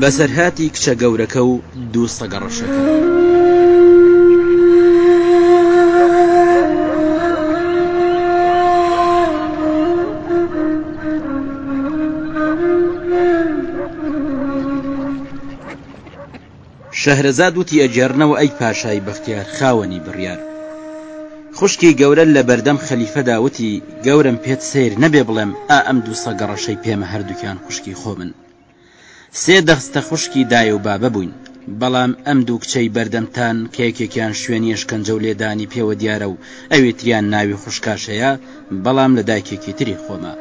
بەسەرهاتی کچە گەورەکە و دوو سەگە ڕەشەکە شەهرەزاد وتی ئەگێڕنەوە ئەی پاشای بەختیار خاوەنی بڕیار خوشکی گەورە لە بەردەم خەلیفەدا وتی گەورم پێت سیر نەبێ بڵێم ئا ئەم دوو سەگە ڕەشەی پێمە هەردووکیان خوشکی خۆمن سێ دەخستە خوشکی دایە و بابە بووین بەڵام ئەم دوو کچەی بەردەمتان کە یەکێکیان شوێنی ئەشکەنجە و لێدانی پێوە دیارە و ئەوی تریان ناوی خوشکاشەیە بەڵام لە دایکێکی تری خۆمە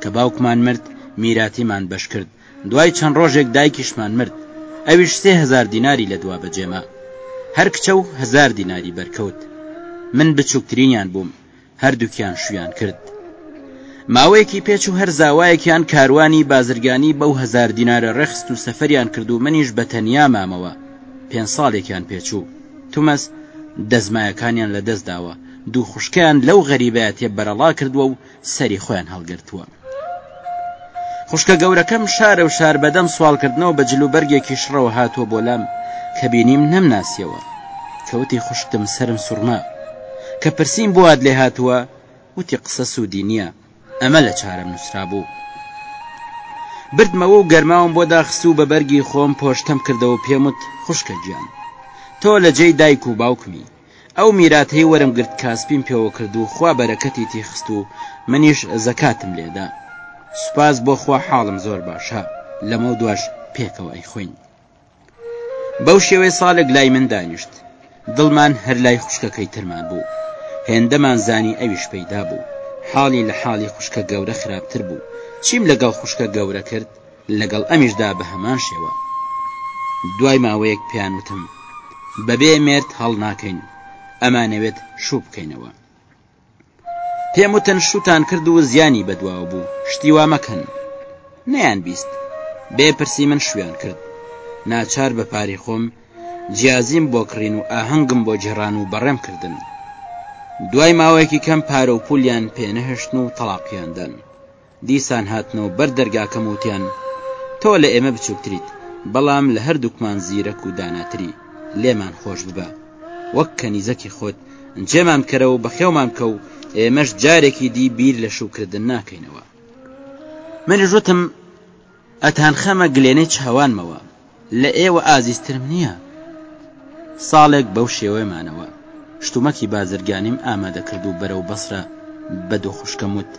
کە باوکمان مرد میراتیمان بەشکرد دوای چەند ڕۆژێک دایکیشمان مرد، ئەویش سێ هەزار دیناری لە دوا بەجێما. هەر کچە و هەزار دیناری بەرکەوت. من بچووکترینیان بووم، هەردووکیان شوویان کرد. ماوەیەکی پێ چوو هەر زاوایەکیان کاروانی بازرگانی بەو هەزار دینارە ڕێکخست و سەفەریان کرد و منیش بە تەنیا مامەوە. پێنج ساڵێکیان پێ چوو. تومەز دەزمایەکانیان لە دەست داوە، دوو خوشکەیان لەو غەریبەیە تێ بەرەڵا کردووە و، سەری خۆیان هەڵگرتووە. خوشکە گەورەکەم شارە و شار بەدەم سوالکردنەوە بە جل و بەرگێکی شڕەوە هاتووە بۆ لام کە بینیم نەمناسیەوە کەوتی خوشکتم سرم سوڕما کە پرسیم بۆات لێ هاتووە وتی قسە سوودی نییە ئەمە لە چارەم نووسرابوو بردمەوە و گەرماوم بۆ داخست و بە بەرگی خۆم پۆشتەم کردەوە پێموت خوشکە گیان تۆ لە جێی دایک و باوکمی ئەو میراتەی وەرم گرت کاسپیم پێوە کرد و خوا بەرەکەتی تیخست و منیش زەکاتم لێدا سوپاس بۆ خوا حاڵم زۆر باشە لەمەو دواش پێکەوە ئەیخۆین بەو شێوەی ساڵێک لای من دانیشت دڵمان هەر لای خوشکەکەی ترمان بوو هێندەمان زانی ئەویش پەیدا بوو حاڵی لە حاڵی خوشکە گەورە خراپتر بوو چیم لەگەڵ خوشکە گەورە کرد لەگەڵ ئەمیشدا بە هەمان شێوە. دوای ماوەیەک پێیان وتم، بەبێ مێرد هەڵناکەین، ئەمانەوێت شوو بکەینەوە. پێم وتن شووتان کرد و زیانی بەدواوە بوو، شتی وا مەکەن. نەیانبیست، بێ پرسی من شوویان کرد. ناچار بە پارەی خۆم جیازیم بۆ کڕین و ئاهەنگم بۆ گێڕان و بەڕێم کردن. دوای ماوەیەکی کەم پارە و پوولیان پێنەهێشتن و تەڵاقیان دان. دیسان هاتنەوە بەر دەرگاکەم و وتیان، تۆ لە ئێمە بچووکتریت، بەڵام لە هەردووکمان زیرەک و داناتری، لێمان خۆش ببە، وەک کەنیزەکی خۆت جێمان بکەرەوە و بەخێومان بکە و ئێمەش جارێکی دی بیر لە شووکردن ناکەینەوە. منیش وتم. ئەتانخەمە گلێنەی چاوانمەوە لە ئێوە ئازیزترم نییە ساڵێک بەو شێوەیە مانەوە شتومەکی بازرگانیم ئامادەکرد و بەرەو بەسرە بە دوو خوشکەم وت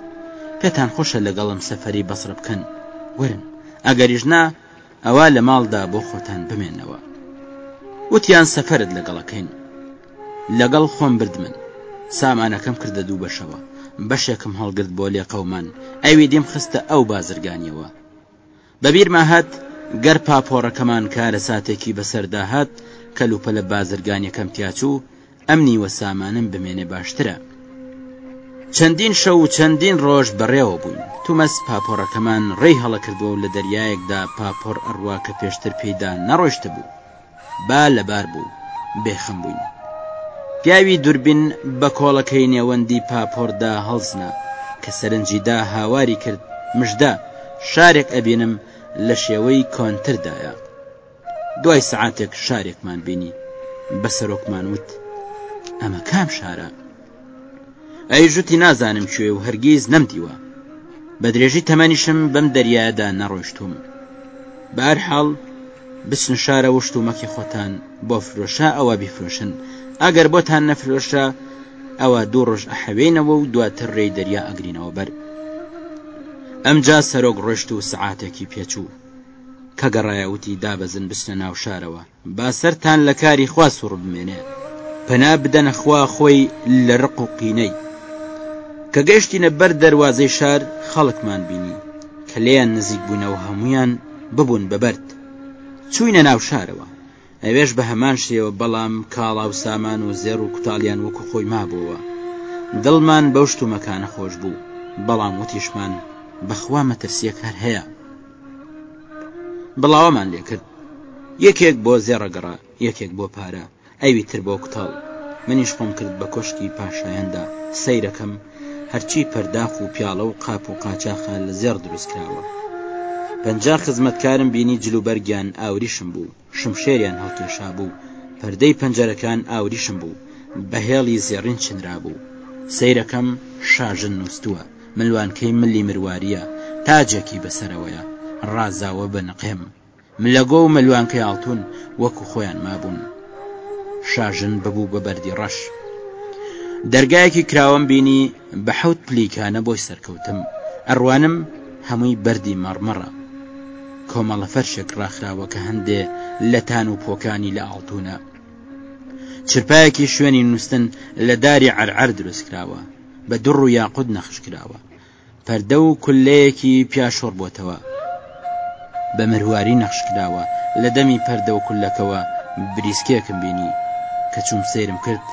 پێتان خۆشە لەگەڵم سەفەری بەسرە بکەن ورن ئەگەریش نا ئەوە لە ماڵدا بۆ خۆتان بمێنەوە وتیان سەفەرت لەگەڵەکەین لەگەڵ خۆم بردمن. سامانەکەم کردە دوو بەشەوە. بەشێکم هەڵگرت بۆ لێقەومان، ئەویدیم خستە ئەو بازرگانییەوە. بە بیرما هات گەر پاپۆڕەکەمان کارەساتێکی بەسەردا هات، کەلوپەلە بازرگانییەکەم تیا چوو، ئەم نیوە سامانەم بمێنێ باشترە. چەندین شەو و چەندین ڕۆژ بەڕێوە بووین. تومەس پاپۆڕەکەمان ڕێی هەڵەکردووە و لە دەریایەکدا پاپۆڕ ئەڕوا کە پێشتر پێیدا نەڕۆیشتبوو. با لەبار بوو بێ خەم بووین. پیاوی دوربین بە کۆڵەکەی نێوەندی پاپۆردا هەڵسنا کە سەرنجی دا هاواری کرد مژدە شارێک ئەبینم لە شێوەی کۆنتر دایە. دوای سەعاتێک شارێکمان بینی بە سەرۆکمان وت ئەمە کام شارە؟ ئەی ژوتی نازانم کوێ و هەرگیز نەمدیوە بە درێژی تەمەنیشم بەم دەریادا نەڕۆشتوم بار حاڵ بچن شارە وشت و مەکی خۆتان بۆ فرۆشە ئەوە بیفرۆشن ئەگەر بۆتان نەفرۆشە ئەوە دوو ڕۆژ ئەحەوێنەوە و دواتر ڕێی دەریا ئەگرینەوە بەر ئەمجا سەرۆک ڕۆشت و سعاتێکی پێچوو کە گەڕایەوتی دابەزن بچنە ناو شارەوە با سەرتان لە کاری خوا سوڕ بمێنێ پەنا بدەنە خوا خۆی لە ڕق و قینەی کە گەشتینە بەر دەروازەی شار خەڵکمان بینی کە لێیان نزیک بووینەوە هەمویان ببوون بە بەرد چوینە ناو شارەوە ئەوێش بە هەمان شێوە بەڵام کاڵا و سامان و زێڕ و کوتاڵیان وەکو خۆی مابووەوە دڵمان بەو شتومەکانە خۆش بوو بەڵام وتیشمان بەخوا مەترسیەک هەر هەیە بڵاوەمان لێکرد یەکێک بۆ زێڕە گەڕا یەکێک بۆ پارە ئەوی تر بۆ کوتاڵ منیش خۆم کرد بە کۆشکی پاشایاندا سەیرەکەم هەرچی پەرداخ و پیاڵە و قاپ و قاچاخە لە زێڕ دروستکراوە پەنجا خزمەتکارم بینی جلوبەرگیان ئاوریشم بوو شمشێریان هەڵکێشابوو، پەردەی پەنجەرەکان ئاوریشم بوو، بە هێڵی زێڕین چنرابوو. سەیرەکەم، شاژن نووستووە، ملوانکەی ملی مروارییە، تاجێکی بە سەرەوەیە، ڕازاوە بە نقێم. ملەگۆ و ملوانکەی ئاڵتوون وەکوو خۆیان مابوون. شاژن ببوو بە بەردی ڕەش. دەرگایەکی کراوەم بینی، بە حەوت پلیکانە بۆی سەرکەوتم ئەڕوانم هەمووی بەردی مەڕمەڕە کۆمەڵە فەرشێک ڕاخراوە کە هەندێ لە تان و پۆکانی لە ئاڵتونە چرپایەکی شوێنی نوستن لە داری عەرعەر دروستکراوە بە دڕ و یاقوت نەخشکراوە پەردە و کولەیەکی پیاشۆڕبۆتەوە بە مرواری نەخشکراوە، لە دەمی پەردە و کولەکەوە بریسکێکم بینی، کە چووم سەیرم کرد،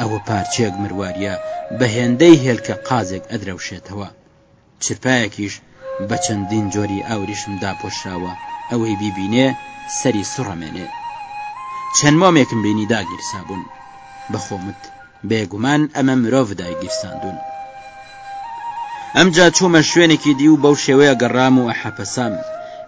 ئەوە پارچەیەک مروارییە بە هێندەی هێلکە قازێک ئەدرەوشێتەوە، چرپایەکیش بە چەندین جۆری ئاوریشم داپۆشراوە، ئەوەی بیبینێ سەری سوڕەمێنێ. چەند مۆمێکم بینی داگیرسابوون، بە خۆمت بێگومان ئەمە مرۆڤ دایگیرساندوون. ئەمجا چوومە شوێنێکی دی و بەو شێوەیە گەڕام و ئەحەپەسام.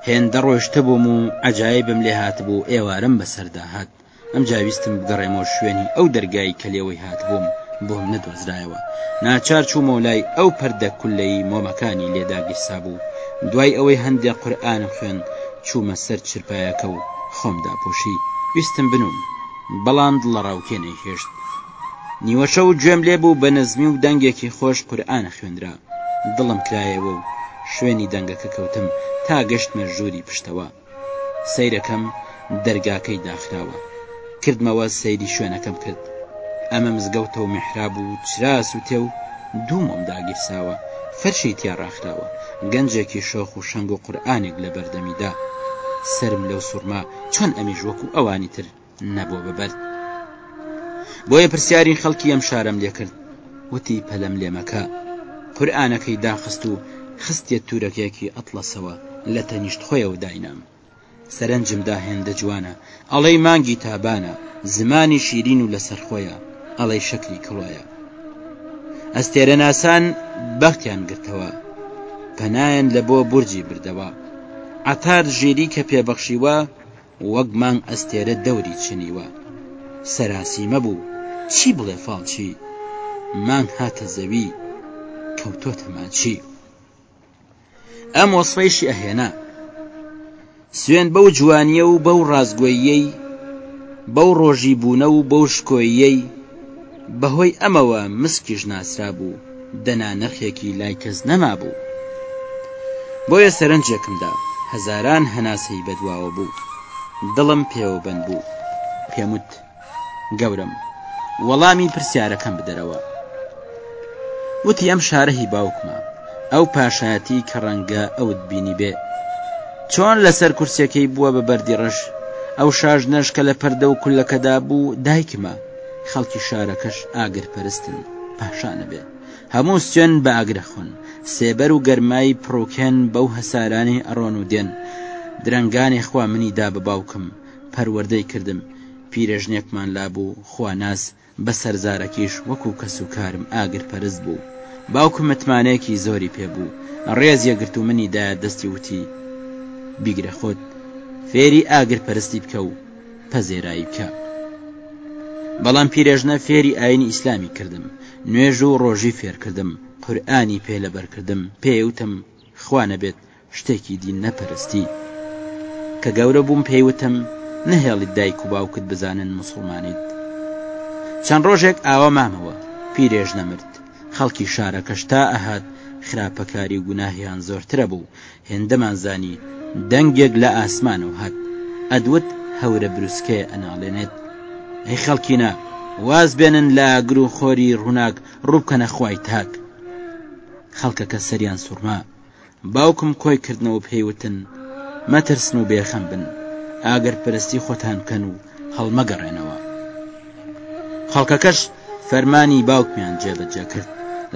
هێندە ڕۆیشتبووم و عەجایبم لێ هاتبوو ئێوارەم بەسەردا هات. ئەمجا ویستم بگەڕێمەوە شوێنی ئەو دەرگای کە لێوەی هاتبووم بۆم نەدۆزرایەوە. ناچار چوومەوە لای ئەو پردە کولەی مۆمەکانی لێ داگیرسابوو. دوای ئەوەی هەندێ قورئانم خوێند چوومە سەر چرپایەکە و خۆم داپۆشی. ویستم بنووم. بەڵام دڵەڕاوکێ نەیهێشت. نیوەشەو گوێم لێ بوو بە نەزمی و دەنگێکی خۆش قورئان ئەخوێنرا. دڵم کرایەوە و شوێنی دەنگەکە کەوتم تا گەشتمە ژووری پشتەوە. سەیرەکەم دەرگاکەی داخراوە. کردمەوە سەیری شوێنەکەم کرد. ئەمە مزگەوتە و میحراب و چرا سووتێ و دوو مۆم داگیرساوە، فەرشی تیا ڕاخراوە. گەنجێکی شۆخ و شەنگ و قورئانێک لە بەردەمیدا. سەرم لەو سوڕما. چۆن ئەمیش وەکو ئەوانی تر نەبووە بە بەرد بۆیە پرسیاری خەڵکی ئەم شارەم لێکرد وتی پەلەم لێمەکە قورآانەکەی داخست و خستە تورەکەیەکی ئەتڵەسەوە لە تەنیشت خۆیەوە داینام سەرنجم دا هێندە جوانە ئەڵەی مانگی تابانە زمانی شیرین و لەسەرخۆیە ئەڵەی شەکری کڵۆیە ئەستێرە ناسان بەختیان گرتەوە پەنایان لە بۆ بورجی بردەوە عتار ژێری کە پێبەخشیوە وەک مانگ ئەستێرە دەوری چنیوە سەراسی مەبوو چی بڵێ فاڵچی مانگ هاتە زەوی کەوتۆتە ماچی ئەم وەسفەیشی ئەهێنا سوێن بەو جوانیە و بەو ڕازگۆییەی بەو ڕۆژی بوونە و بەو شکۆییەی بەهۆی ئەمەوە مسکیش ناسرا بوو دەنا نرخێکی لای کەس نەما بوو بۆیە سەرنجێکمدا هەزاران هەناسەی بەدواوە بوو دڵم پێوەبەند بوو پێموت گەورەم وەڵامی پرسیارەکەم بدەرەوە وتی ئەم شارە هی باوکمە ئەو پاشایەتی کە ڕەنگە ئەوت بینی بێ چۆن لەسەر کورسەکەی بووە بە بەردی ڕەش ئەو شاژ نەشکە لە پەردە و کولەکەدا بوو دایکمە خەڵکی شارەکەش ئاگر پەرستن پاشانە بێ هەموو سوێن بە ئاگرەخۆن سێبەر و گەرمایی پڕوکێن بەو هەسارانی ئەڕۆن و دێن درەنگانی خوا منی دا بە باوکم پەروەردەی کردم، پیرەژنێکمان لابوو خواناس بە سەرزارەکیش وەکو کەس و کارم ئاگر پەرست بوو، باوکم متمانەیەکی زۆری پێ بوو ڕێزیە گرت و منی دایە دەستی وتی بیگرە خۆت فێری ئاگر پەرستی بکە و پەزێرایی بکە بەڵام پیرێژنە فێری ئاینی ئیسلامی کردم نوێژ و ڕۆژی فێرکردم قورئانی پێ لەبەرکردم پێی وتم خوا نەبێت شتێکی دی نەپەرستی. کە گەورە بووم پێی وتم نەهێڵیت دایک و باوکت بزانن موسڵمانیت. چەند ڕۆژێک ئاوا مامەوە، پیرێژ نەمرد. خەڵکی شارەکەش تا ئەهات خراپەکاری و گوناهیان زۆرترە بوو، هێندەمان زانی دەنگێک لە ئاسمانەوە هات ئەدوت هەورە بروسکەیە ئەناڵێنێت ئەی خەڵکینە واز بێنن لە ئاگر و خۆری ڕووناک ڕوو بکەنە خوای تاک. خەڵکەکە سەریان سوڕما. باوکم کۆی کردنەوە پێی وتن، مەترسن و بێخەم بن، ئاگرپەرستی خۆتان بکەن و هەڵمەگەڕێنەوە. خەڵکەکەش فەرمانی باوکمیان جێبەجێ کرد،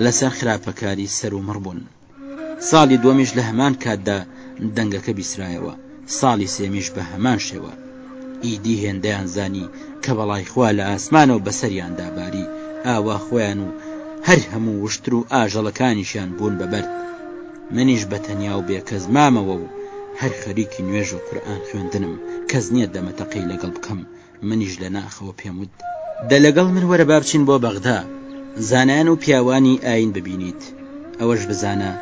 لەسەر خراپەکاری سەرومڕ بوون. ساڵی دووەمیش لە هەمان کاتدا دەنگەکە بیسرایەوە. ساڵی سێمیش بە هەمان شێوە. ئیدی هێندەیان زانی کە بەڵای خوا لە ئاسمانەوە بەسەریاندا باری، ئاوا خۆیان و هەر هەموو وشتر و ئاژەڵەکانیشیان بوون بە بەرد. منیش بە تەنیا و بێ کەس مامەوە و هەر خەریکی نوێژ و قورئان خوێندنم، کەس نییە دەمەتەقێی لەگەڵ بکەم، منیش لە ناخەوە پێم وت، دە لەگەڵ من وەرە با بچین بۆ بەغدا زانایان و پیاوانی ئایین ببینیت، ئەوەش بزانە،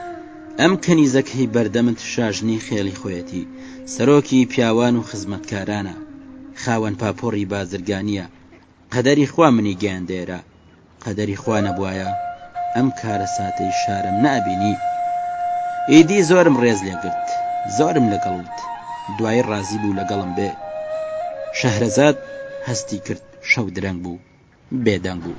ئەم کەنیزە کە هی بەردەمت شاژنی خێڵی خۆیەتی، سەرۆکی پیاوان و خزمەتکارانە، خاوەن پاپۆڕی بازرگانییە، قەدەری خوا منی گەیاندە ئێرە. قەدەری خوا نەبوایە ئەم کارەساتەی شارەم نەئەبینی ئیدی زۆرم ڕێز لێگرت زۆرم لەگەڵ وت دوایی ڕازی بوو لەگەڵم بێ شەهرەزاد هەستی کرد شەو درەنگ بوو بێدەنگ بوو.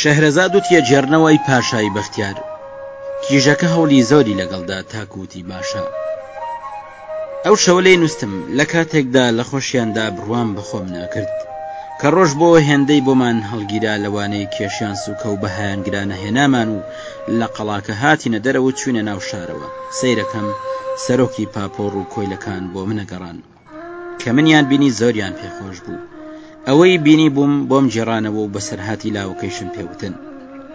شەهرەزاد وتیە جێرنەوەی پاشایی بەختیار کیژەکە هەوڵی زۆری لەگەڵدا تاکووتی باشە ئەو شەوە لێ نووسم لە کاتێکدا لە خۆشیاندا بڕوام بەخۆم ناکرد کە ڕۆژ بۆ هێندەی بۆمان هەڵگیرا لەوانەیە کێشیان سوکە و بەهایان گرانە هێنامان و لە قەڵاکە هاتینە دەرەوە چوینە ناو شارەوە سەیرەکەم سەرۆکی پاپۆڕ و کۆیلەکان بۆ منە گەڕان کە منیان بینی زۆریان پێ خۆش بوو ئەوەی بینی بووم بۆم گێڕانەوە و بەسەرهاتی لاوەکەیشم پێ وتن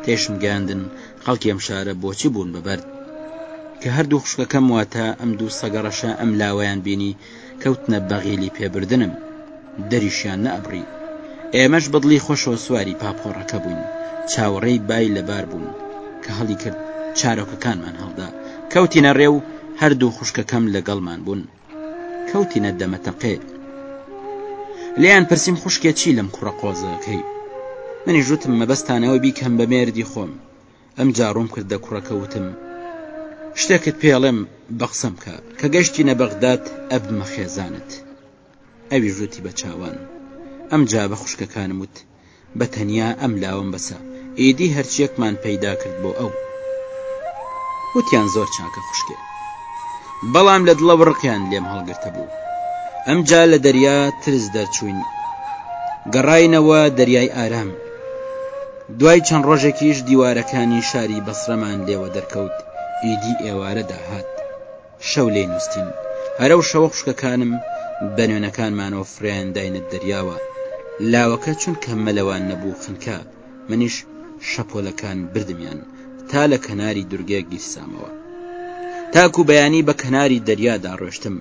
تێشم گەیاندن خەڵکی ئەم شارە بۆچی بوون بە بەرد کە هەردوو خوشکەکەم واتە ئەم دوو سەگەڕەشە ئەم لاوەیان بینی کەوتنە بەغیلی پێ بردنم دەریشیان نە ئەبڕی ئێمەش بەدڵی خۆشەوە سواری پاپۆڕەکە بووین چاوەڕێی بای لەبار بوون کە هەڵی کرد چارۆکەکانمان هەڵدا کەوتینە ڕێ و هەردوو خوشکەکەم لەگەڵمان بوون کەوتینە دەمە تەقێ لێیان پرسیم خوشکێ چی لەم کوڕە قۆزەکەی منیش وتم مەبەستانەوە بیکەم بە مێردی خۆم ئەمجا ڕووم کردە کوڕەکە وتم، شتێکت پێڵێم بە قسەم کە، کە گەشتینە بەغداد ئەبمە خێزانت. ئەویش وتی بە چاوان. ئەمجا بە خوشکەکانم وت، بە تەنیا ئەم لاوەم بەسە، ئیدی هەرچییەکمان پەیدا کرد بۆ ئەو. وتیان زۆر چاکە خوشکێ. بەڵام لە دڵەوە ڕقیان لێم هەڵگرتبوو. ئەمجا لە دەریا ترس دەرچووین. گەڕاینەوە دەریای ئارام. دوای چەند ڕۆژێکیش دیوارەکانی شاری بەسرەمان لێوە دەرکەوت، ئیدی ئێوارە داهات، شەو لێی نووستین، هەر ئەو شەوە خوشکەکانم بە نوێنەکانمانەوە فرێیان داینە دەریاوە، لاوەکە چونکە مەلەوان نەبوو خنکا، منیش شەپۆلەکان بردمیان تا لە کەناری دورگەیەک گیرسامەوە، تاکو بەیانی بە کەناری دەریادا ڕۆشتم.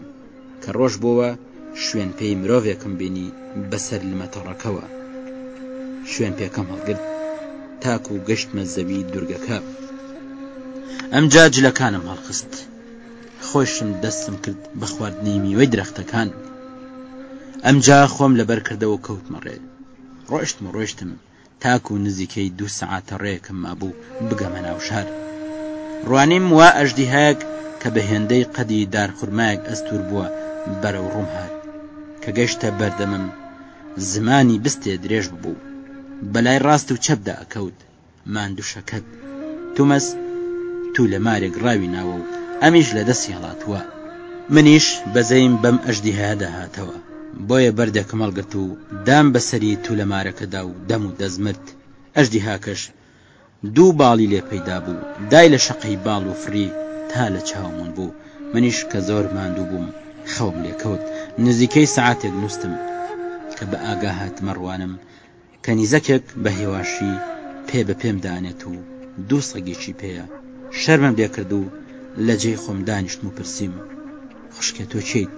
کە ڕۆژ بۆوە شوێن پێی مرۆڤێکم بینی بەسەر لمە تەڕەکەوە شوێن پێکەم هەڵگرت تاکو و گەشتمە زەوی دورگەکە ئەمجا جلەکانم هەڵخست خۆشم دەستم کرد بە خواردنی میوەی درەختەکان ئەمجا خۆم لەبەر کردەوە کەوتمەڕێ ڕۆشتم ڕۆشتم تاکو نزیکەی دوو سەعاتە ڕێکم مابوو بگەمە ناو شار. ڕوانیم وا ئەژدیهایەک کە بە هێندەی قەدی دارخورمایەک ئەستوور بووە بەرەو ڕووم هات. کە گەشتە بەردەمم زمانی بستێ درێژ ببوو. بەلای ڕاست و چەپدا ئەکەوت. ماندوو شەکەت. تومەز تولە مارێک ڕاوی ناوە و ئەمیش لە دەستی هەڵات و منیش بەزەیم بەم ئەژدیهایە دەهاتەوە، بۆیە بەردێکم هەڵگرت و دام بە سەری تولە مارەکەدا و دەم و دەست مرد، ئەژدیهاکەش دوو باڵی لێ پەیدا بوو، دای لە شەقەی باڵ و فڕی تا لە چاومون بوو، منیش کە زۆر ماندوو بووم خەوم لێ کەوت، نزیکەی سەعاتێک نوستم، کە بە ئاگا هاتمە ڕوانم کەنیزەکێک بە هێواشی پێ بە پێم دانێت و دوو سەگێکی پێیە، شەرمم لێ کرد و لە جێی خۆم دانیشتم و پرسیم، خوشکێ تۆ کێیت؟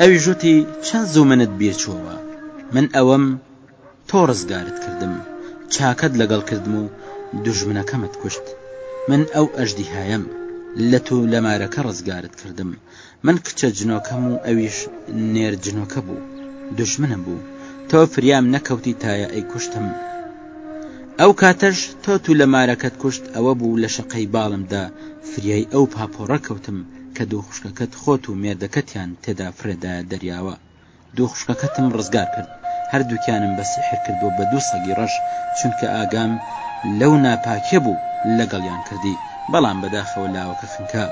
ئەویش وتی، چەند زوو منت بیر چۆوە، من ئەوم، تۆ ڕزگارت کردم، چاکەت لەگەڵ کردم و دوژمنەکەمت کوشت، من ئەو ئەژدیهایەم، لە تولەمارەکە ڕزگارت کردم. من کچە جنۆکەم و ئەویش نێر جنۆکە بوو دوژمنم بوو تۆ فریام نەکەوتی تایە ئەی کوشتم ئەو کاتەش تۆ تو لە مارەکەت کوشت ئەوە بوو لە شەقەی باڵم دا فریای ئەو پاپۆڕە کەوتم کە دوو خوشکەکەت خۆت و مێردەکەتیان تێدا فرێدایە دەریاوە. دوو خوشکەکەتم ڕزگار کرد، هەردووکیانم بە سیحر کردووە بە دوو سەگی ڕەش، چونکە ئاگام لەو ناپاکیە بوو لەگەڵیان کردی، بەڵام بەداخەوە لاوەکە خنکا.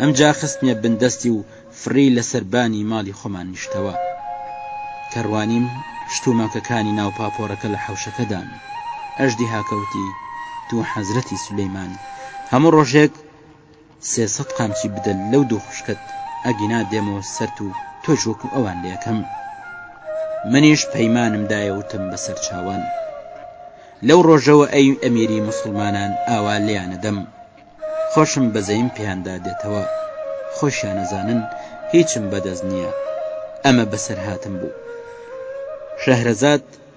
ئەمجا خستمیە بن دەستی و فڕی لە سەربانی ماڵی خۆمان نیشتەوە. کە ڕوانیم شتومەکەکانی ناو پاپۆڕەکە لە حەوشەکەدان. ئەژدیهاکەوتی تو حەزرەتی سولەیمان هەموو ڕۆژێک. سێ سەد قامچی بدە لەو دوو خوشکەت ئەگینا دێمەوە سەرت و تۆش وەکو ئەوان لێکەم منیش پەیمانم دایە وتم بەسەر چاوان لەو ڕۆژەوە ئەی ئەمیری موسڵمانان ئاوا لێیانەدەم خۆشم بەزەیم پێیاندا دێتەوە خۆشیانەزانن هیچم بەدەست نییە ئەمە بەسەر هاتم بوو شەهرەزاد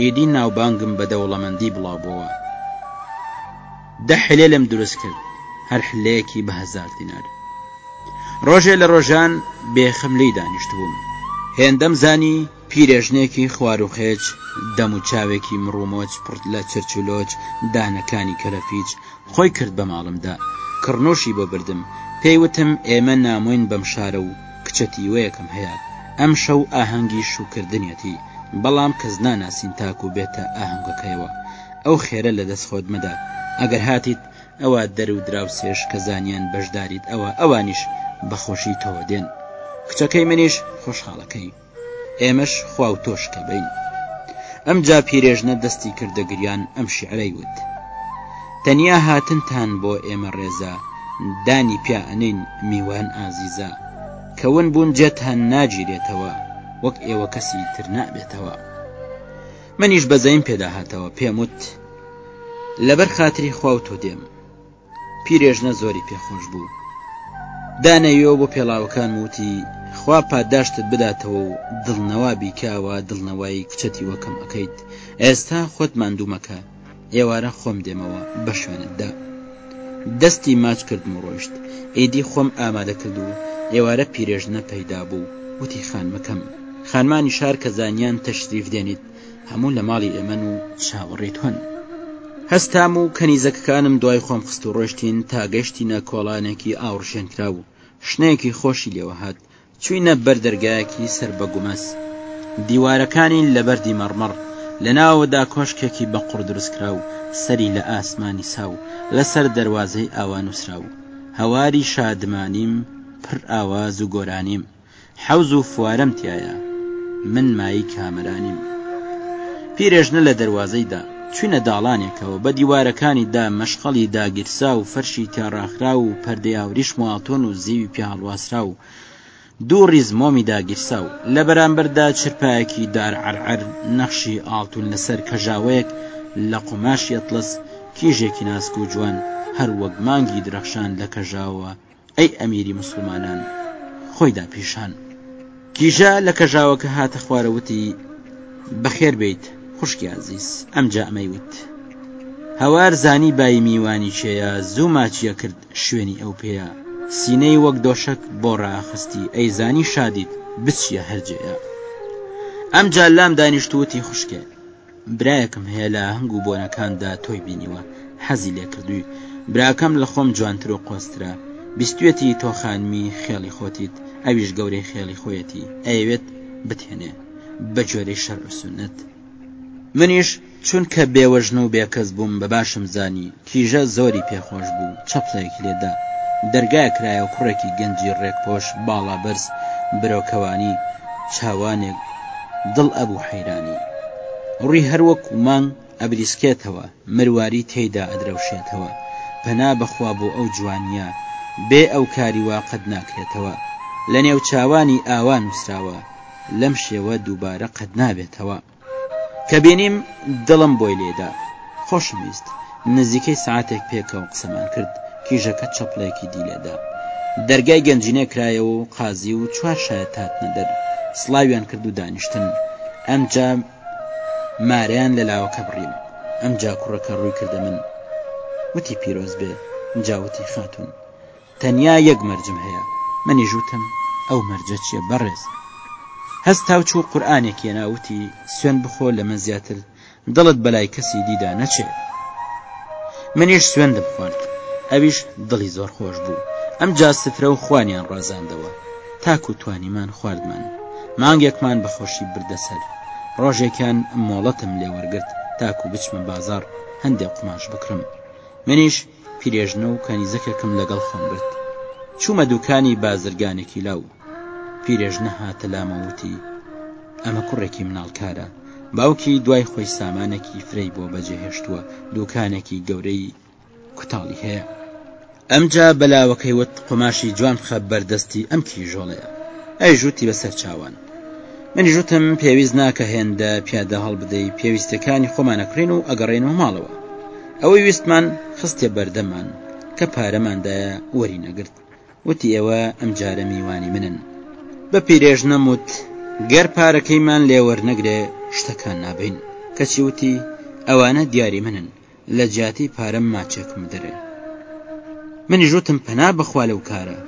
ئیدی ناوبانگم بە دەوڵەمەندی بڵاوبۆوە. دە حللە لێم دروست کرد، هەر حللەیەکی بە هەزار دینار. ڕۆژێ لە ڕۆژان بێخم لێی دانیشتبووم. هێندەم زانی پیرێژنێکی خواروخێچ، دەم و چاوێکی مڕومۆچ پڕ لە چرچ و لۆچ، دانەکانی کەرەفیچ، خۆی کرد بە ماڵمدا. کڕنووشی بۆ بردم. پێی وتم ئێمە نامۆین بەم شارە و، کچە تیوەیەکم هەیە ئەم شەو ئاهەنگی شووکردنیەتی بەڵام کەس ناناسین تاکو بێتە ئاهەنگەکەیەوە ئەو خێرە لە دەست خۆت مەدە ئەگەر هاتیت ئەوا دەر و دراوسێش کە زانیان بەشداریت ئەوا ئەوانیش بە خۆشی تۆوە دێن کچەکەی منیش خۆشحاڵەکەی ئێمەش خوا و تۆش کە بین. ئەمجا پیرێژنە دەستی کردە گریان ئەم شیعرەی وت، تەنیا هاتنتان بۆ ئێمە ڕێزە، دانی پیا ئەنێین میوان ئازیزە، کە ون بوون جێتان ناگیرێتەوە، وەک ئێوە کەسی تر نابێتەوە. منیش بەزەیم پێدا هاتەوە، پێم وت، لەبەر خاتری خوا و تۆ دێم. پیرێژنە زۆری پێ خۆش بوو. دانەویەوە بۆ پێڵاوەکان و وتی، خوا پاداشتت بداتەوە و دڵنەوا بی کە ئەوە دڵنەوایی کچەتی وەکم ئەکەیت، ئێستا خۆت ماندوو مەکە، ئێوارە خۆم دێمەوە بە شوێنتدا. دەستی ماچ کردم و ڕۆیشت. ئیدی خۆم ئامادە کرد و ئێوارە پیرێژنە پەیدا بوو، وتی خانمەکەم. خانمانی شار کە زانیان تەشریف دێنیت، هەموو لە ماڵی ئێمەن و چاوەڕێی تۆن. هەستام و کەنیزەکەکانم دوای خۆم خست و ڕۆیشتین تا گەشتینە کۆڵانێکی ئاوڕشێنکراو، شنەیەکی خۆشی لێوە هات، چووینە بەر دەرگایەکی سەر بە گومەز، دیوارەکانی لە بەردی مەڕمەڕ، لە ناوەوەدا کۆشکێکی بە قوڕ دروستکراو، سەری لە ئاسمانی ساو، لە سەر دەروازەی ئاوا نووسراو، هەواری شادمانیم، پڕ ئاواز و گۆرانیم. حەوز و فوارەم تیایە من مایی کامەرانیم پیرێژنە لە دەروازەی دا چوینە داڵانێکەوە بە دیوارەکانی دا مەشخەڵی داگیرسا و فەرشی تیا ڕاخراو و پەردەی ئاوریشم و ئاڵتۆن و زیوی پیا هەڵواسرا و دوو ڕیز مۆمی داگیرسا و لە بەرامبەر دا چرپایەکی دار عەرعەر نەخشی ئاڵتون لە سەر کەژاوەیەک لە قوماشی ئەتڵەس کیژێکی ناسک و جوان هەر وەک مانگی درەخشان لە کەژاوە ئەی ئەمیری موسڵمانان خۆی دا پیشان کیژە لە کەژاوەکە هاتە خوارە وتی بەخێر بیت خوشکی عزیز ئەم جامەی وت هەوار زانی بای میوانی چێە زوو ماچیە کرد شوێنی ئەو پێە سینەی وەک دۆشک بۆ ڕاخستی ئەی زانی شادیت بچیە هەرجێە ئەم جا لام دانیشتوتی خوشکێ برایەکم هەیە لە ئاهەنگ و بۆنەکاندا تۆی بینیوە حەزی لێکردووی براکەم لە خۆم جوانتر و قۆزترە بیستویەتی تۆ خانمی خێڵی خۆتیت ئەویش گەورەی خێڵی خۆیەتی ئەیەوێت بتهێنێ بە گوێرەی شەرع و سوننەت منیش چونکە بێوەژن و بێکەس بووم بە باشم زانی کیژە زۆری پێ خۆش بوو چەپڵەیەکی لێ دا دەرگایە کرایەوە کوڕێکی گەنجی ڕێک پۆش باڵا بەرز برۆکەوانی چاوانێک دڵ ئەبوو حەیرانی ڕووی هەر وەکوو مانگ ئەبریسکێتەوە مرواری تێیدا ئەدرەوشێتەوە پەنا بە خوا بۆ ئەو جوانییە بێ ئەو کاری وا قەت ناکرێتەوە لە نێو چاوانی ئاوا نووسراوە لەم شێوە دووبارە قەت نابێتەوە. کە بینیم دڵم بۆی لێدا خۆشم ویست نزیکەی سەعاتێک پێکەوە قسەمان کرد کیژەکە چەپڵەیەکی دی لێدا دەرگای گەنجینە کرایەوە و قازی و چوار شایەت هاتنە دەر سڵاویان کرد و دانیشتن ئەمجا مارەیان لە لاوەکە بڕیم ئەمجا کوڕەکە ڕووی کردە من وتی پیرۆز بێ جاوتی خاتون تەنیا یەک مەرجم هەیە. منیش وتم، ئەو مەرجە چیە بەڕێز؟ هەستاو چوو قورئانێک هێنا وتی، سوێن بخۆ لەمن زیاتر دڵت بەلای کەسی دیدا نەچێ. منیش سوێندم خوارد. ئەویش دڵی زۆر خۆش بوو. ئەمجا سترە و خوانیان ڕازاندەوە. تاکو توانیمان خواردمان. مانگێکمان بە خۆشی بردە سەر. ڕۆژێکیان مۆڵەتم لێ وەرگرت تاکو بچمە بازاڕ هەندێ قوماش بکڕم. منیش پیرێژنە و کەنیزەکێکم لەگەڵ خۆم برد چوومە دووکانی بازرگانێکی لاو پیرێژنە هاتە لامە وتی ئەمە کوڕێکی مناڵکارە باوکی دوای خۆی سامانێکی فرەی بۆ بەجێهێشتووە دووکانێکی گەورەی کوتاڵی هەیە ئەمجا بەلاوەکەی وت قوماشی جوان بخە بەردەستی ئەم کیژۆڵەیە ئەیژووتی بەسەر چاوان. منیش وتم پێویست ناکە هێندە پیادە هەڵبدەی پێویستەکانی خۆمان ئەکڕین و ئەگەڕێینەوە ماڵەوە ئەوەی ویستمان خستیە بەردەمان کە پارەماندایە وەری نەگرت وتی ئێوە ئەمجارە میوانی منن بە پیرێژنەم وت گەر پارەکەیمان لێوەرنەگرێ شتەکان نابەین کەچی وتی ئەوانە دیاری منن لە جیاتی پارەم ماچێکم بدەرێ. منیش وتم پەنا بەخوا لەو کارە.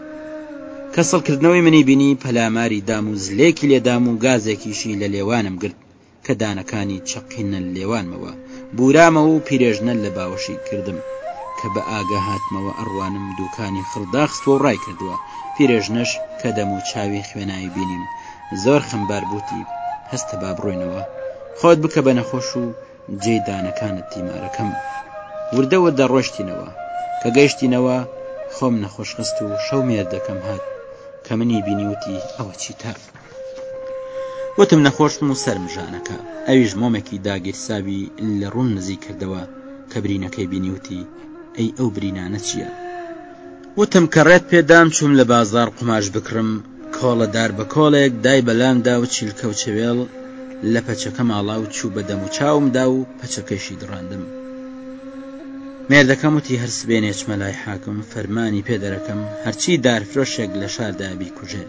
کە سڵکردنەوەی منی بینی پەلاماری دام و زلێکی لێدام و گازێکیشی لە لێوانم گرت کە دانەکانی چەقینە لێوانمەوە بورامەوە و پیرێژنە لە باوەشی کردم کە بە ئاگا هاتمەوە ئەڕوانم دوکانی خڕ داخستوە و ڕایکردوە پیرێژنەش کە دەم و چاوی خوێناوی بینیم زۆر خەمبار بوتی هەستە با بڕۆینەوە خۆت بکە بە نەخۆش و جێی دانەکانت تیمارەکەم. وردە وردە ڕۆشتینەوە. کە گەیشتینەوە خۆم نەخۆش خست و شەو مێردەکەم هات کە منی بینی وتی ئەوە چیتە؟ وتم نەخۆشم و سەرم ژانەکە. ئەویش مۆمێکی داگیرساوی لە ڕوون نزیک کردەوە کە برینەکەی بینی وتی ئەی ئەو برینانە چییە؟ وتم کە ڕێت پێ دام چووم لە بازاڕ قوماش بکڕم، کۆڵە دار بە کۆڵێک دای بە لامدا و چیلکە و چەوێڵ لە پەچەکەم ئاڵا و چوو بە دەموچاومدا و پەچەکەیشی دڕاندم. مێردەکەم وتی هەر سبەینێ چمە لای حاکم فەرمانی پێ دەرەکەم هەرچی دارفرۆشێک لە شاردا بیکوژێ.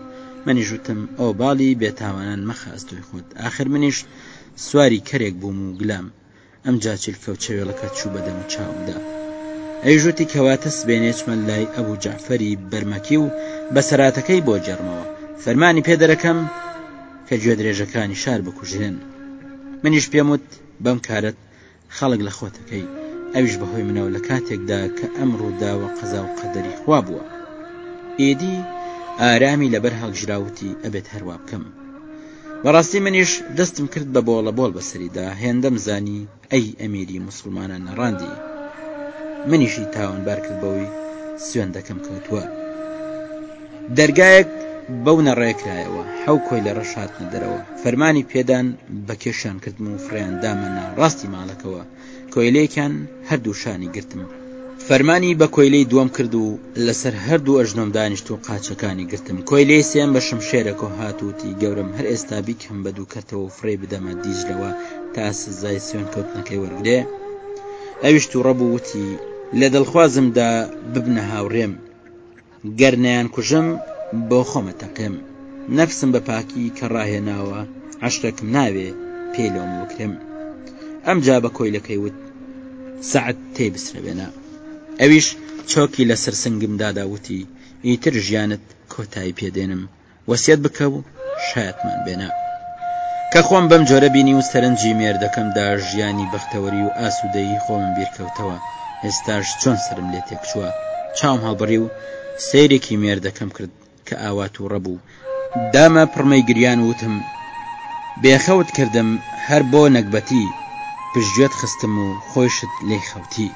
منیش وتم ئۆباڵی بێتاوانان مەخە ئەستۆی خۆت، ئاخر منیش سواری کەرێک بووم و گلام. ئەمجا چلکە و چەوێڵەکە چوو بە دەمو چاومدا. ئەویش وتی کەواتە سبەی نێچمە لای ئەبو جەعفەری بەرمەکی و بەسەراتەکەی بۆ گێڕمەوە، فەرمانی پێ دەرەکەم کە گوێدرێژەکانی شار بکوژرێن. منیش پێم وت بەم کارەت خەڵک لە خۆت ئەکەی، ئەویش بە هۆی منەوە لە کاتێکدا کە ئەم ڕووداوە قەزا و قەدەری خوا بووە. ئیدی ئارامی لەبەر هەڵگیرا وتی ئەبێت هەر وا بکەم. بەڕاستی منیش دەستم کرد بە بۆڵە بۆڵ بەسەریدا هێندەم زانی ئەی ئەمیری موسڵمانان نەڕاندی منیشی تاوانبار کرد بەوەی سوێندەکەم کەوتووە دەرگایەک بەو نەڕێکرایەوە حەو کۆی لە ڕەش هاتنە دەرەوە فەرمانی پێدان بە کێشان کردم و فڕیان دامە ناوڕاستی ماڵەکەوە کۆیلەیەکیان هەردوو شانی گرتم. فەرمانی بە کۆیلەی دووەم کرد و لەسەر هەردوو ئەژنۆم دانیشت و قاچەکانی گرتم. کۆیلەی سێیەم بە شمشێرەکۆ هات و وتی، گەورەم هەر ئێستا بیکهم بە دوو کەرتەوە و فڕێی بدەمە دیجلەوە تا سزای سوێند کەوتنەکەی وەرگرێ؟ ئەویش تووڕە بوو وتی، لە دڵخوازمدا ببنە هاوڕێم. گەر نەیانکوژم بۆ خۆم ئەتەقێم. نەفسم بە پاکی کە ڕاهێناوە عەشقێکم ناوێ پێی لۆم وکرێم. ئەمجا بە کۆیلەکەی وت، سەعد تێی بسرەوێنە. ئەویش چۆکی لە سەر سنگم دادا وتی، ئیتر ژیانت کۆتایی پێ دێنم وەسیەت بکە و شایەتمان بێنە. کە خۆم بەم جۆرە بینی و سەرنجی مێردەکەمدا ژیانی بەختەوەری و ئاسوودەیی خۆمم بیرکەوتەوە، ئێستاش چۆن سەرم لێ تێکچووە، چاوم هەڵبڕی و سەیرێکی مێردەکەم کرد کە ئاوا تووڕە بوو، دامە پڕمەی گریان وتم، بێخەوت کردم هەر بۆ نەگبەتی، پشتگوێت خستم و خۆیشت لێی خەوتی.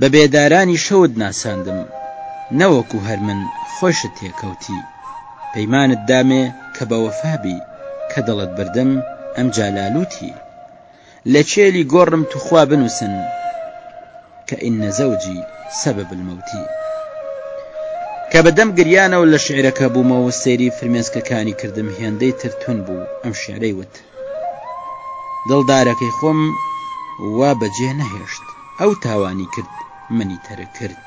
بە بێدارانی شەوت ناساندم نەوەکو هەر من خۆشت تێکەوتی پەیمانت دامێ کە بە وەفا بی کە دڵت بردم ئەمجا لالوتی لە کێلی گۆڕم توخوا بنوسن کە ان زوجی سبب الموتی کە بە دەم گریانەوە لە شعرەکە بوومەوە سەیری فرمێسکەکانی کردم هێندەی تر تون بوو ئەم شعرەی وت. دڵدارەکەی خۆم وا بە جێ نەهێشت ئەو تاوانی کرد منی تەرک کرد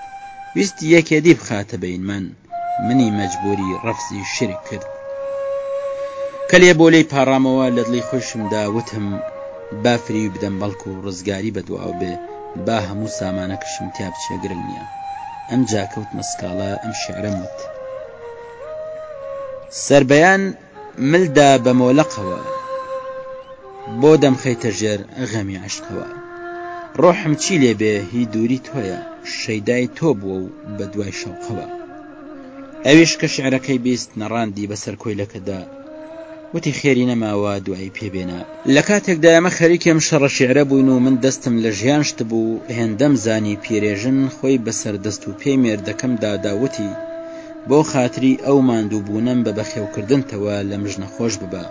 ویستی یەکێ دی بخاتە بەینمان منی مەجبوری ڕەفزی شرک کرد کە لێ بۆ لێی پاڕامەوە لە دڵی خۆشمدا وتم با فریوی بدەم بەڵکو ڕزگاری بە دوعاو بێ با هەموو سامانەکشم تیا بچێ گرنگ نیە ئەمجا کەوتمە سکاڵا ئەم شعرەم وت سەربەیان. مل دا بە مۆلەقەوە بۆ دەمخەیتە ژێر غەمی عەشقەوە ڕۆحم چی لێ بێ هی دووری تۆیە شەیدای تۆ بووە و بە دوای شەوقەوە ئەویش کە شعرەکەی بیست نەڕاندی بەسەر کۆیلەکەدا وتی خێری نەماوە دوایی پێبێنە لە کاتێکدا ئەمە خەریکێم شەڕە شعرە بووین و من دەستم لە ژیان شت بوو هێندەم زانی پیرێژن خۆی بەسەر دەست و پێی مێردەکەمدا داوتی بۆ خاتری ئەو ماندوو بوونەم بە بەخێوکردنتەوە لەم ژنە خۆش ببە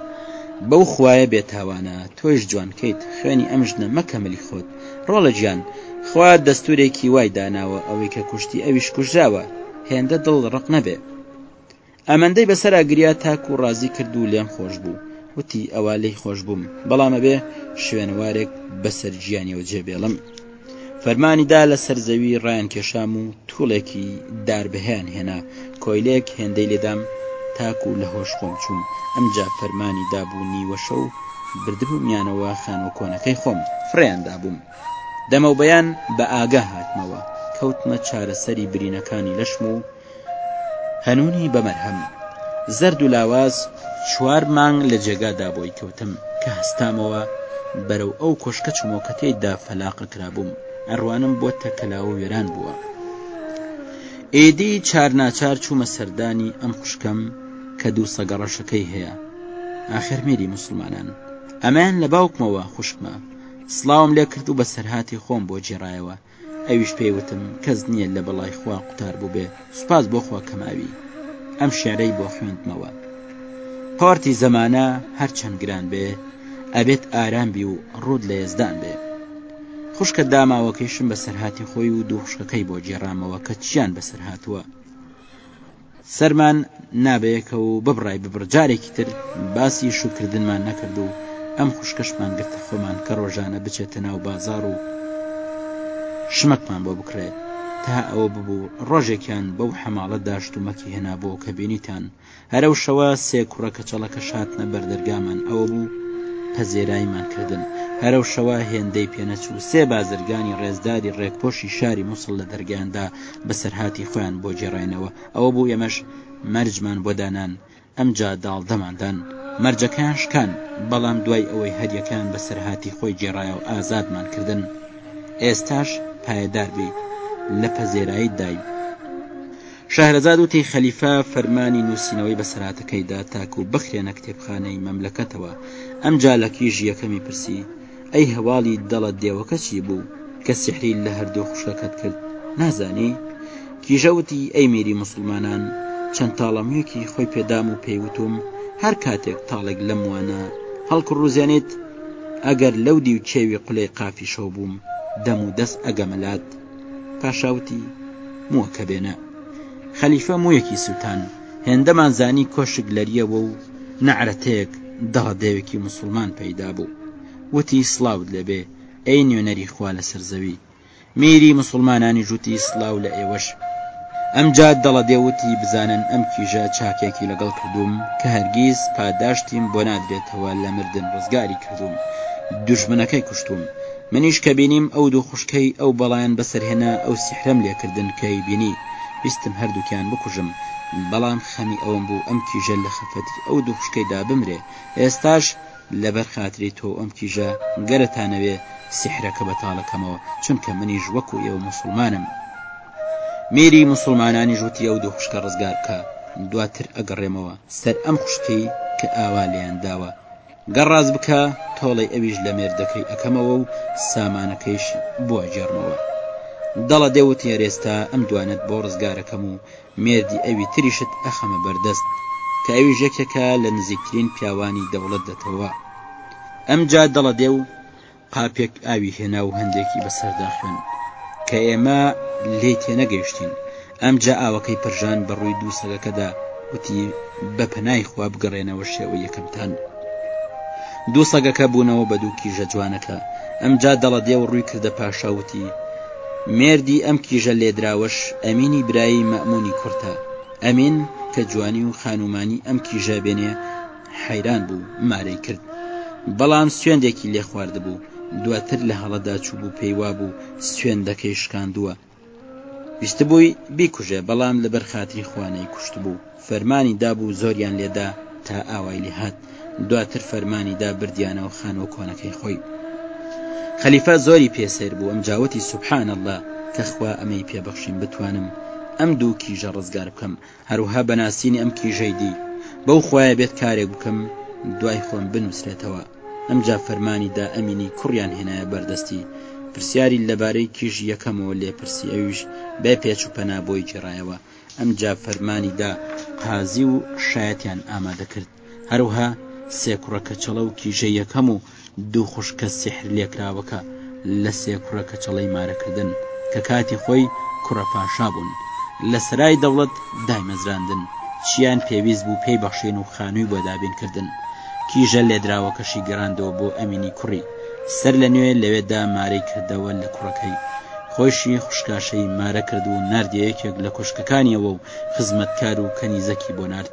بەو خوایە بێ تاوانە تۆیش جوان کەیت خوێنی ئەم ژنە مەکە ملی خۆت ڕۆڵە گیان خوا دەستورێکی وای داناوە ئەوەی کە کوشتی ئەویش کوژراوە هێندە دڵ ڕەق نەبێ ئەمەندەی بەسەرا گریا تاکو ڕازی کرد و لێم خۆش بوو وتی ئەوا لێی خۆش بووم بەڵام ئەبێ شوێنەوارێک بەسەر گیانیەوە جێ بێڵم. فەرمانی دا لەسەر زەوی ڕایان کێشام و توڵێکی دار بهێان هێنا کۆیلەیەک هێندەی لێدام تاکو لە هۆش خۆم چوم ئەمجا فەرمانی دابوو نیوە شەو بردبومیانەوە خانوە کۆنەکەی خۆم فڕێیان دابووم دەمەوبەیان بە ئاگا هاتمەوە کەوتمە چارەسەری برینەکانی لەشم و هەنوونی بە مەرهەم زەرد و لاواز چوار مانگ لە جێگا دا بۆی کەوتم کە هەستامەوە بەرەو ئەو کۆشکە چوومەوە کە تێیدا فەلاقە کرابووم ئەڕوانم بۆ تەکەلاوە و وێران بووە ئێدی چار ناچار چوومە سەردانی ئەم خوشکەم کە دوو سەگە ڕەشەکەی هەیە ئاخر میری موسڵمانان ئەمەیان لە باوکمەوە خوشکمە سڵاوم لێ کرد و بەسەرهاتی خۆم بۆ گێڕایەوە ئەویش پێی وتم کەس نییە لە بەڵای خوا قوتار بووبێ سوپاس بۆ خوا کە ماوی ئەم شیعرەی بۆ خوێندمەوە پارتی زەمانە هەر چەند گران بێ ئەبێت ئارام بی و ڕووت لە یەزدان بێ خوشکە داماوەکەیشم بەسەرهاتی خۆی و دوو خوشکەکەی بۆ گێڕامەوە کە چیان بەسەر هاتووە سەرمان نا بەیەکەوە و ببڕای ببڕ جارێکی تر باسی شوو کردنمان نەکرد و ئەم خوشکەشمان گرتە خۆمان کە ڕۆژانە بچێتە ناو بازاڕ و شمەکمان بۆ بکڕێ تا ئەوە ببوو ڕۆژێکیان بەو حەماڵە داشت و مەکی هێنابوو کە بینیتان هەرەو شەوە سێ کوڕە کەچەڵەکە شاتنە بەردەرگامان ئەوە بوو پەزێرایمان کردن هەرەو شەوە هێندەی پێنەچوو سێ بازرگانی ڕێزداری ڕێکپۆشی شاری موسڵ لە دەرگایاندا بەسەرهاتی خۆیان بۆ گێڕاینەوە، ئەوە بوو ئێمەش مەرجمان بۆ دانان، ئەمجا داڵدەمان دان، مەرجەکەیان شکان، بەڵام دوای ئەوەی هەریەکەیان بەسەرهاتی خۆی گێڕایەوە ئازادمان کردن، ئێستاش پایەدار بیت، لە پەزێراییت داین. شەهرەزاد وتی، خەلیفە فەرمانی نووسینەوەی بەسەرهاتەکەی دا تاکوو بخرێنە کتێبخانەی مەملەکەتەوە، ئەمجا لە کیژی یەکەمی پرسی، ئەی هەواڵی دەڵە دێوەکە چی بوو کە سیحری لە هەردوو خوشکەکەت کرد نازانی؟ کیژە وتی ئەی میری موسڵمانان چەند تاڵەموێکی خۆی پێدام و پێی وتوم هەر کاتێک تاڵێک لەم وانە هەڵکڕوزێنیت ئەگەر لەو دیو کێوی قولەی قافی شەو بووم دەم و دەست ئەگەمە لات پاشا وتی مووەکە بێنە خەلیفە موویەکی سووتان هێندەمان زانی کۆشک لەریەوە و نەعرەتەیەک دەڕە دێوێکی موسوڵمان پەیدا بوو وتی سڵاوت لێبێ ئەی نوێنەری خوا لەسەر زەوی میری موسوڵمانانیش وتی سڵاو لە ئێوەش ئەمجا دەڵە دێو وتی بزانن ئەم کیژە چاکێکی لەگەڵ کردووم کە هەرگیز پاداشتیم بۆ نادرێتەوە لە مردن ڕزگاری کردووم دوژمنەکەی کوشتووم منیش کە بینیم ئەو دوو خوشکەی ئەو بەڵایان بەسەر هێنا ئەو سیحرەم لێ کردن کە ی بینی ویستم هەردووکیان بکوژم بەڵام خەمی ئەوەم بوو ئەم کیژە لە خەفەتی ئەو دوو خوشکەی دا بمرێ ئێستاش لەبەر خاتری تۆو ئەم کیژە گەرتانەوێ سیحرەکە بەتاڵ ئەکەمەوە چونکە منیش وەکو ئێوە موسوڵمانم میری موسوڵمانانیش وتی ئەو دوو خوشکە ڕزگار بکە دواتر ئەگەڕێمەوە سەر ئەم خوشکەی کە ئاوا لێیان داوە. گەر ڕاست بکا تۆڵەی ئەویش لە مێردەکەی ئەکەمەوە و سامانەکەیش بۆ ئەگێڕمەوە. دەڵە دێ وتی ئەرێستا ئەم دوانەت بۆ ڕزگارەکەم و مێردی ئەوی تریشت ئەخەمە بەر دەست کە ئەویش یەکێکە لە نزیکترین پیاوانی دەوڵەت دەتەوە. ئەمجا دەڵە دێ و. قاپێک ئاوی هێنا و هەندێکی بەسەردا خوێند کە ئێمە لێی تێنەگەیشتین ئەمجا ئاوەکەی پرژان بە ڕووی دوو سەگەکەدا وتی بە پەنای خوا بگەڕێنەوە شێوە یەکەمتان دوو سەگەکە بوونەوە بە دوو کیژە جوانەکە ئەمجا دەڵە دێ و ڕووی کردە پاشاوتی مێردی ئەم کیژە لێدراوەش ئەمینی برایی مەمونی کورتە ئەمین کە جوانی و خانومانی ئەم کیژە بێنێ حەیران بوو مارەی کرد بەڵام سوێندێکی لێ خواردبوو دواتر لە هەڵەدا چووبوو پێی وابوو سوێندەکەی شکاندووە ویستبووی بیکوژێ بەڵام لەبەر خاتری خوانەی کوشتبوو فەرمانی دابوو زۆریان لێدا تا ئاوای لێ هات دواتر فەرمانی دا بردیانەوە خانوە کۆنەکەی خۆی خەلیفە زۆری پێسەر بوو ئەم جاوتی سبحان الله کە خوا ئەمەی پێبەخشیم بتوانم ئەم دوو کیژە ڕزگار بکەم هەروها بە ناسینی ئەم کیژەی دی، بەو خوایە بێت کارێک بکەم دوای خۆم بنوسرێتەوە، ئەمجا فەرمانی دا ئەمینی کوڕیان هێنایە بەر دەستی، پرسیاری لە بارەی کیژی یەکەمەوە لێ پرسی ئەویش بێ پێچ و پەنا بۆی گێڕایەوە، ئەمجا فەرمانی دا قازی و شایەتیان ئامادە کرد. هەروەها سێ کوڕە کەچەڵە و کیژە یەکەم و دوو خوشکە سیحر لێکراوەکە لە سێ کوڕە کەچەڵەی مارەکردن کە کاتی خۆی کوڕە پاشا بوون لە سەرای دەوڵەت دایمەزراندن چییان پێویست بوو پێی بەخشین و خانووی بۆ دابین کردن کیژە لێدراوەکەشی گەراندەوە بۆ ئەمینی کوڕی سەر لە نوێ لەوێدا مارەی کردەوە لە کوڕەکەی خۆیشی خوشکاشەی مارە کرد و ناردیە یەکێک لە کۆشکەکانیەوە و خزمەتکار و کەنیزەکی بۆ نارد